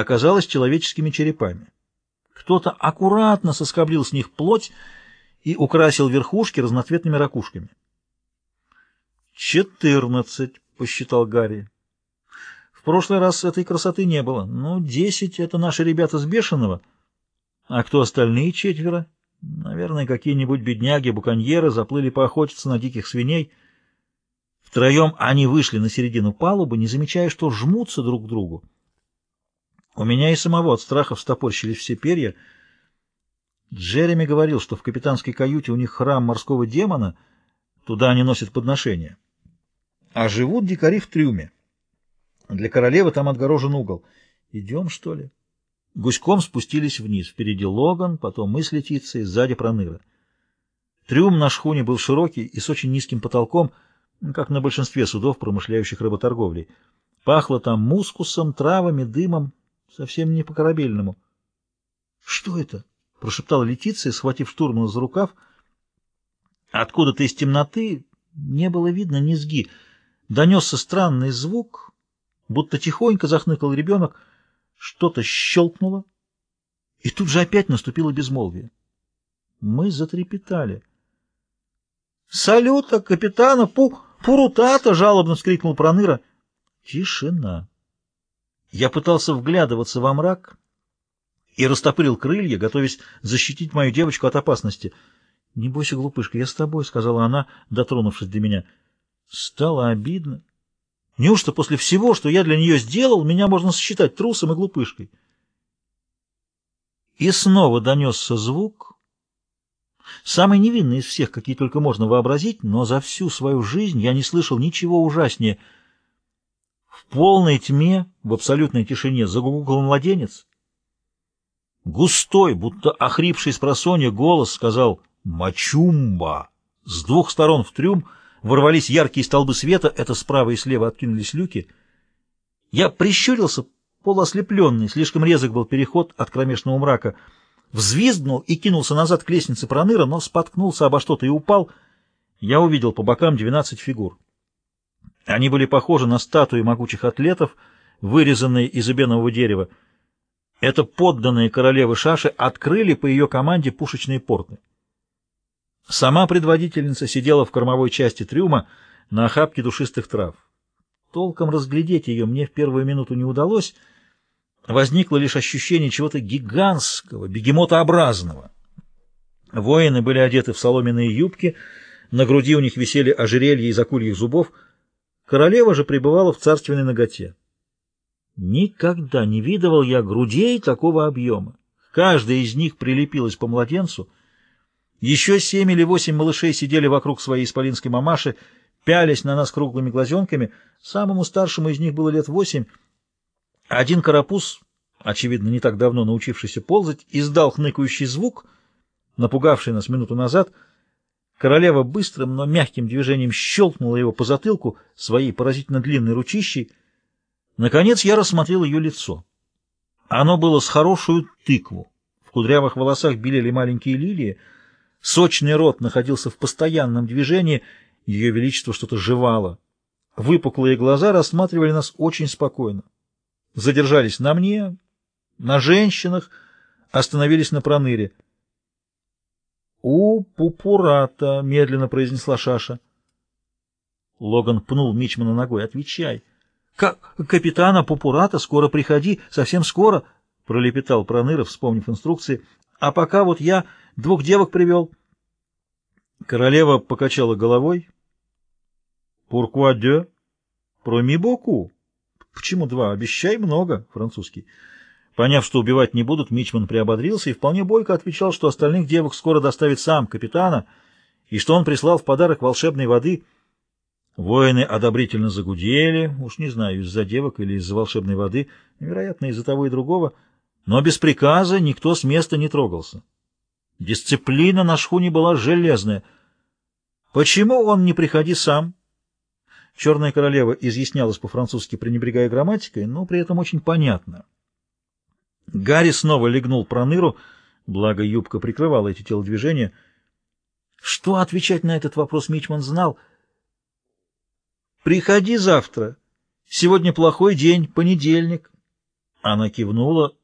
оказалась человеческими черепами. Кто-то аккуратно соскоблил с них плоть и украсил верхушки разноцветными ракушками. «Четырнадцать», — посчитал Гарри. «В прошлый раз этой красоты не было. Ну, десять — это наши ребята с Бешеного. А кто остальные четверо? Наверное, какие-нибудь бедняги-буконьеры заплыли поохотиться на диких свиней». Втроем они вышли на середину палубы, не замечая, что жмутся друг к другу. У меня и самого от страха встопорщились все перья. Джереми говорил, что в капитанской каюте у них храм морского демона, туда они носят подношения. А живут дикари в трюме. Для королевы там отгорожен угол. Идем, что ли? Гуськом спустились вниз. Впереди Логан, потом мы с Летицей, сзади Проныра. Трюм на шхуне был широкий и с очень низким потолком, как на большинстве судов, промышляющих рыботорговлей. Пахло там мускусом, травами, дымом, совсем не по-корабельному. — Что это? — прошептала Летиция, схватив штурмана за рукав. Откуда-то из темноты не было видно низги. Донесся странный звук, будто тихонько захныкал ребенок. Что-то щелкнуло, и тут же опять наступило безмолвие. Мы затрепетали. — Салюта, капитана Пу Пурутата! — жалобно вскрикнул Проныра. Тишина. Я пытался вглядываться во мрак и растопырил крылья, готовясь защитить мою девочку от опасности. — Не бойся, глупышка, я с тобой, — сказала она, дотронувшись до меня. Стало обидно. Неужто после всего, что я для нее сделал, меня можно считать трусом и глупышкой? И снова донесся звук, самый невинный из всех, какие только можно вообразить, но за всю свою жизнь я не слышал ничего ужаснее — в полной тьме, в абсолютной тишине, загугукал младенец. Густой, будто охрипший с просонья голос сказал «Мачумба!». С двух сторон в трюм ворвались яркие столбы света, это справа и слева откинулись люки. Я прищурился, полуослепленный, слишком резок был переход от кромешного мрака, взвизгнул и кинулся назад к лестнице проныра, но споткнулся обо что-то и упал. Я увидел по бокам двенадцать фигур. Они были похожи на статуи могучих атлетов, вырезанные из эбенового дерева. Это подданные королевы Шаши открыли по ее команде пушечные порты. Сама предводительница сидела в кормовой части трюма на охапке душистых трав. Толком разглядеть ее мне в первую минуту не удалось. Возникло лишь ощущение чего-то гигантского, бегемотообразного. Воины были одеты в соломенные юбки, на груди у них висели ожерелья из акульих зубов — Королева же пребывала в царственной ноготе. Никогда не видывал я грудей такого объема. Каждая из них прилепилась по младенцу. Еще семь или восемь малышей сидели вокруг своей исполинской мамаши, пялись на нас круглыми глазенками. Самому старшему из них было лет восемь. Один карапуз, очевидно, не так давно научившийся ползать, издал хныкающий звук, напугавший нас минуту назад — Королева быстрым, но мягким движением щелкнула его по затылку своей поразительно длинной ручищей. Наконец я рассмотрел ее лицо. Оно было с хорошую тыкву. В кудрявых волосах белели маленькие лилии. Сочный рот находился в постоянном движении. Ее величество что-то жевало. Выпуклые глаза рассматривали нас очень спокойно. Задержались на мне, на женщинах, остановились на проныре — «У Пупурата», — медленно произнесла Шаша. Логан пнул Мичмана ногой. «Отвечай». «Как капитана Пупурата, скоро приходи, совсем скоро», — пролепетал Проныров, вспомнив инструкции. «А пока вот я двух девок привел». Королева покачала головой. «Pourquoi deux?» «Promis beaucoup». «Почему два? Обещай много», — французский. Поняв, что убивать не будут, Мичман приободрился и вполне бойко отвечал, что остальных девок скоро доставит сам капитана, и что он прислал в подарок волшебной воды. Воины одобрительно загудели, уж не знаю, из-за девок или из-за волшебной воды, вероятно, из-за того и другого, но без приказа никто с места не трогался. Дисциплина на шхуне была железная. Почему он не приходи сам? Черная королева изъяснялась по-французски, пренебрегая грамматикой, но при этом очень понятно. Гарри снова легнул проныру, благо юбка прикрывала эти телодвижения. Что отвечать на этот вопрос Мичман знал. «Приходи завтра. Сегодня плохой день, понедельник. Она кивнула,